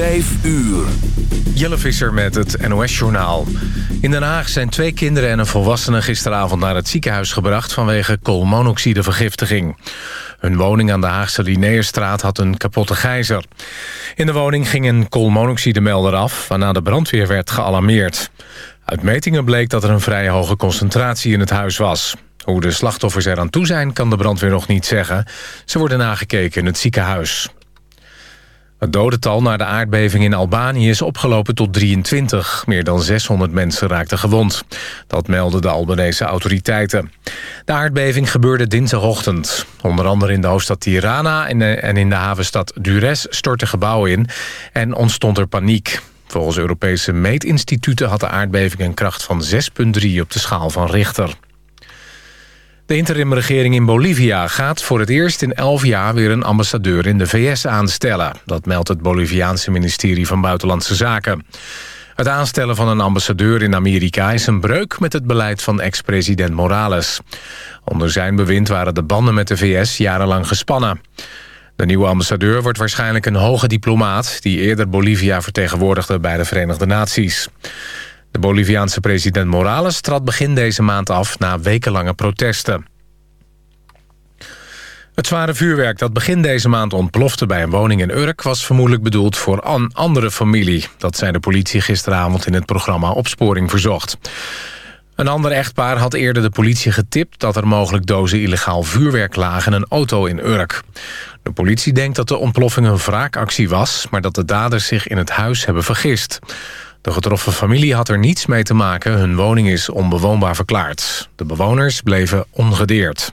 5 uur. Jelle Visser met het NOS-journaal. In Den Haag zijn twee kinderen en een volwassene gisteravond naar het ziekenhuis gebracht... vanwege koolmonoxidevergiftiging. Hun woning aan de Haagse Linnaeusstraat had een kapotte gijzer. In de woning ging een koolmonoxidemelder af... waarna de brandweer werd gealarmeerd. Uit metingen bleek dat er een vrij hoge concentratie in het huis was. Hoe de slachtoffers eraan toe zijn, kan de brandweer nog niet zeggen. Ze worden nagekeken in het ziekenhuis. Het dodental na de aardbeving in Albanië is opgelopen tot 23. Meer dan 600 mensen raakten gewond. Dat melden de Albanese autoriteiten. De aardbeving gebeurde dinsdagochtend. Onder andere in de hoofdstad Tirana en in de havenstad Dures stortten gebouwen in... en ontstond er paniek. Volgens Europese meetinstituten had de aardbeving een kracht van 6,3 op de schaal van Richter. De interimregering in Bolivia gaat voor het eerst in elf jaar... weer een ambassadeur in de VS aanstellen. Dat meldt het Boliviaanse ministerie van Buitenlandse Zaken. Het aanstellen van een ambassadeur in Amerika is een breuk met het beleid van ex-president Morales. Onder zijn bewind waren de banden met de VS jarenlang gespannen. De nieuwe ambassadeur wordt waarschijnlijk een hoge diplomaat... die eerder Bolivia vertegenwoordigde bij de Verenigde Naties. De Boliviaanse president Morales trad begin deze maand af na wekenlange protesten. Het zware vuurwerk dat begin deze maand ontplofte bij een woning in Urk... was vermoedelijk bedoeld voor een andere familie. Dat zei de politie gisteravond in het programma Opsporing Verzocht. Een ander echtpaar had eerder de politie getipt... dat er mogelijk dozen illegaal vuurwerk lagen in een auto in Urk. De politie denkt dat de ontploffing een wraakactie was... maar dat de daders zich in het huis hebben vergist. De getroffen familie had er niets mee te maken. Hun woning is onbewoonbaar verklaard. De bewoners bleven ongedeerd.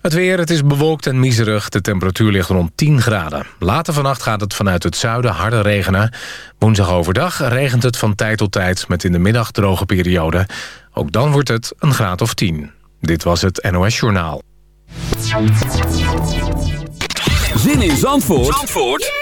Het weer, het is bewolkt en miserig. De temperatuur ligt rond 10 graden. Later vannacht gaat het vanuit het zuiden harder regenen. Woensdag overdag regent het van tijd tot tijd... met in de middag droge periode. Ook dan wordt het een graad of 10. Dit was het NOS Journaal. Zin in Zandvoort, Zandvoort?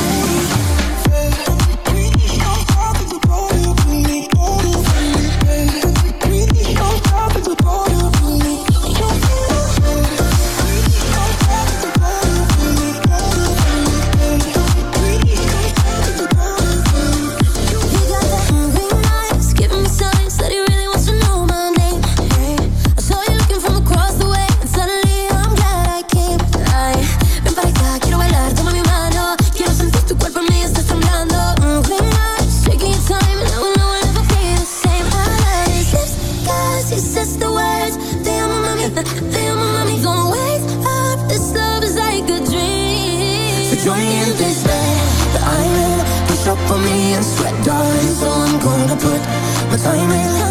But time ain't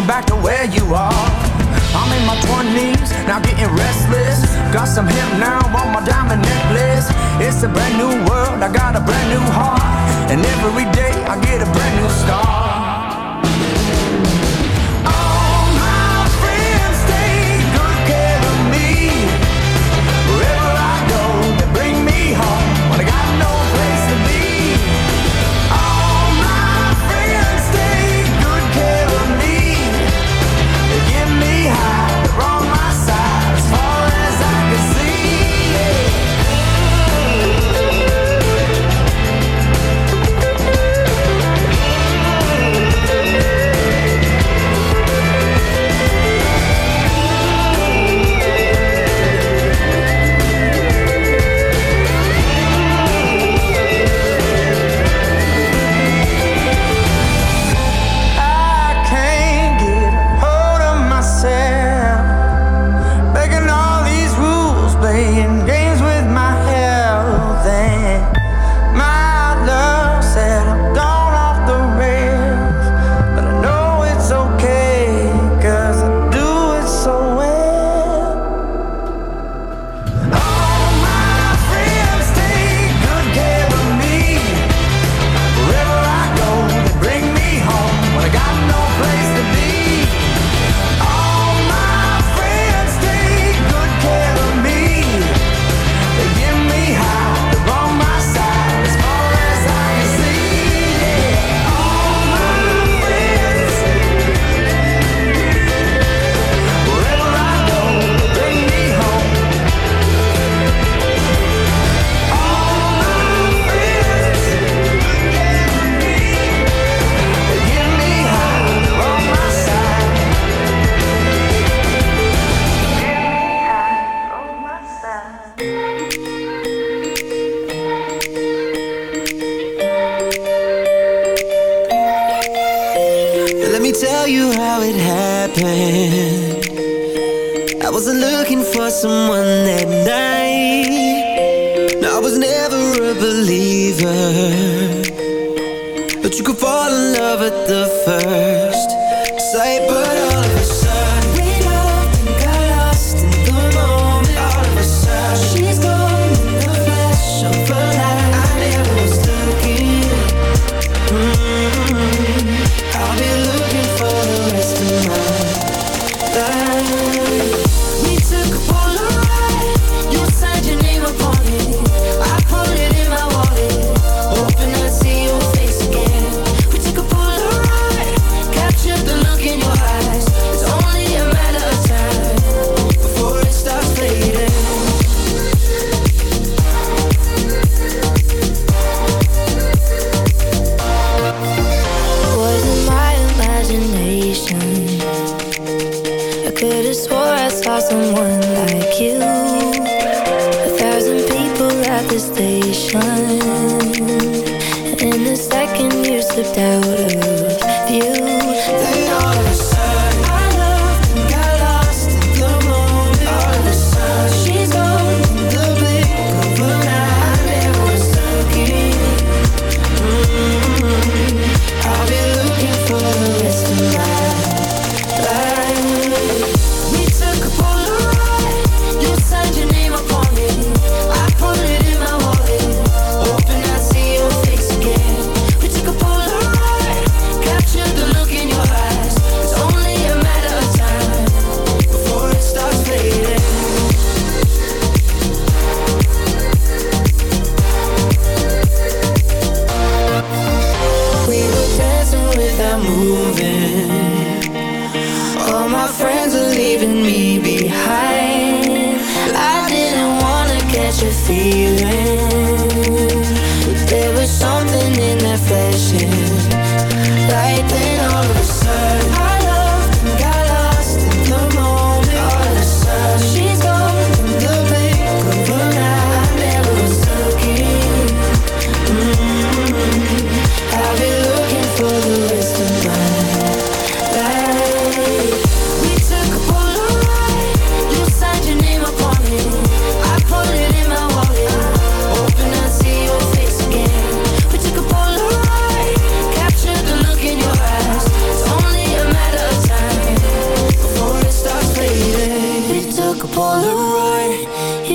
me back to where you are. I'm in my 20s, now getting restless. Got some hypnosis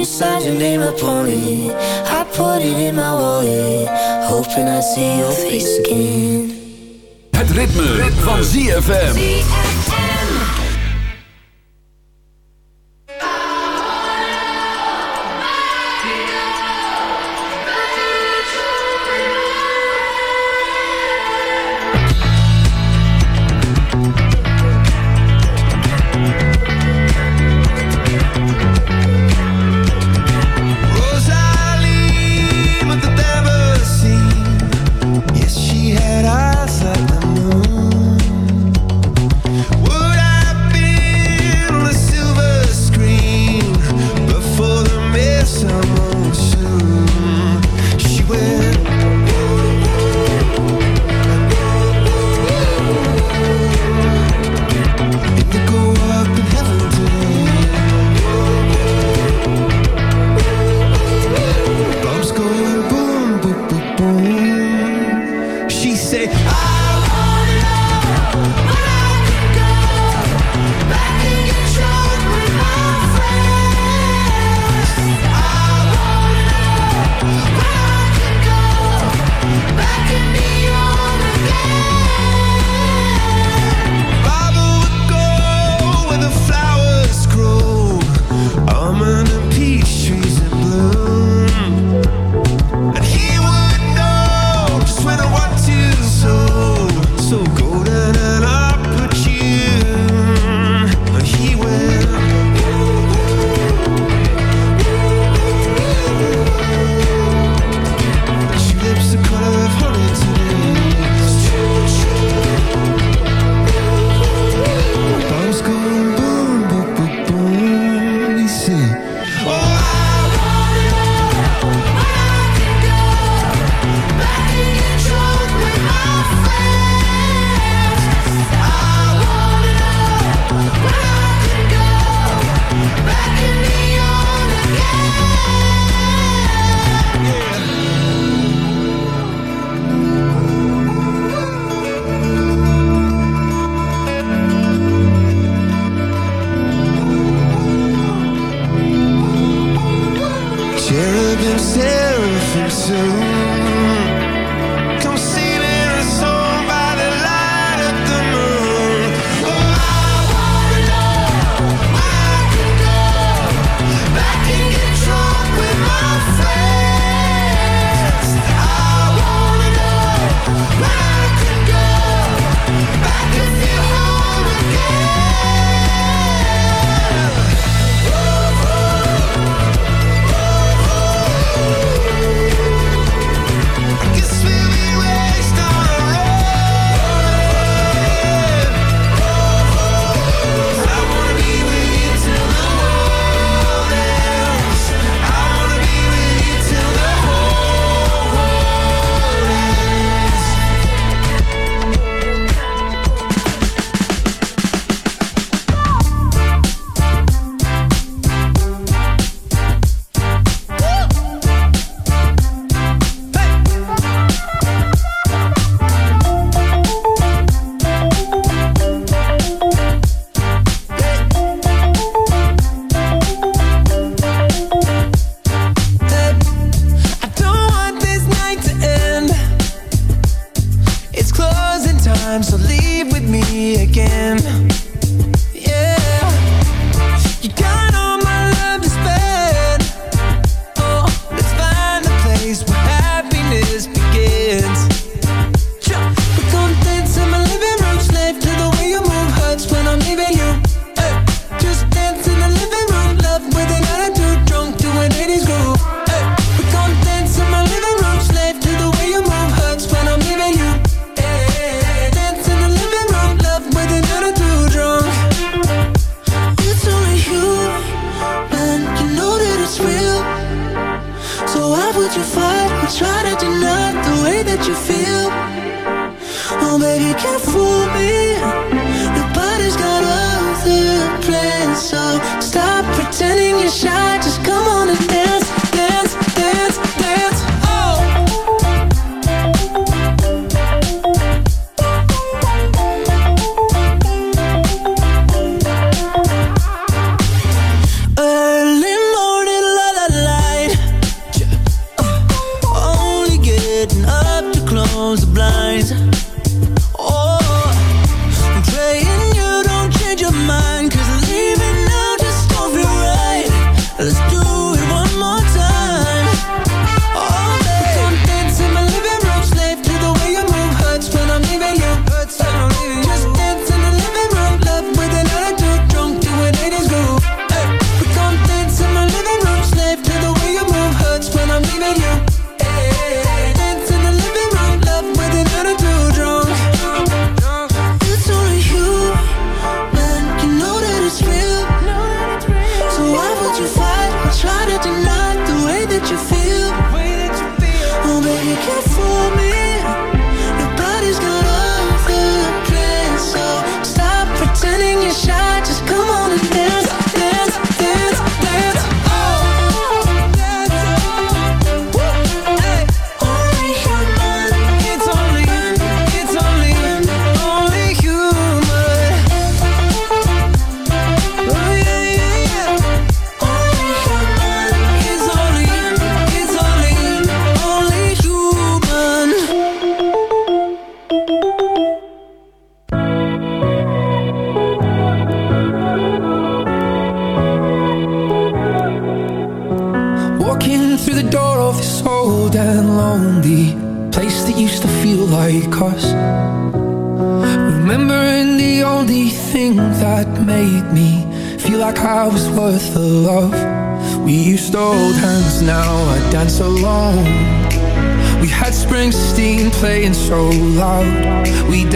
sign your name upon it. I put it in my wallet, hoping I see your face again. Het ritme, ritme. van ZFM.